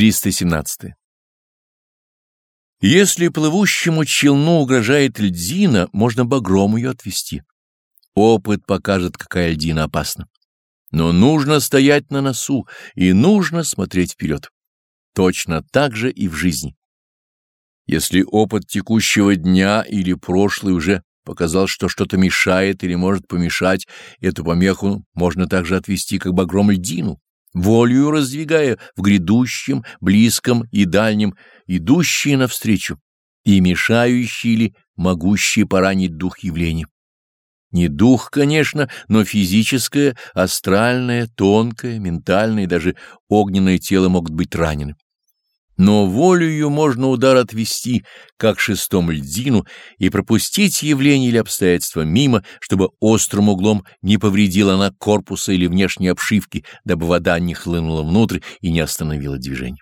317. Если плывущему челну угрожает льдина, можно багром ее отвести. Опыт покажет, какая льдина опасна. Но нужно стоять на носу и нужно смотреть вперед. Точно так же и в жизни. Если опыт текущего дня или прошлый уже показал, что что-то мешает или может помешать, эту помеху можно также отвести как багром льдину волею раздвигая в грядущем, близком и дальнем, идущие навстречу, и мешающие или могущие поранить дух явления. Не дух, конечно, но физическое, астральное, тонкое, ментальное и даже огненное тело могут быть ранены. Но волею можно удар отвести, как шестом льдину, и пропустить явление или обстоятельство мимо, чтобы острым углом не повредила она корпуса или внешней обшивки, дабы вода не хлынула внутрь и не остановила движение.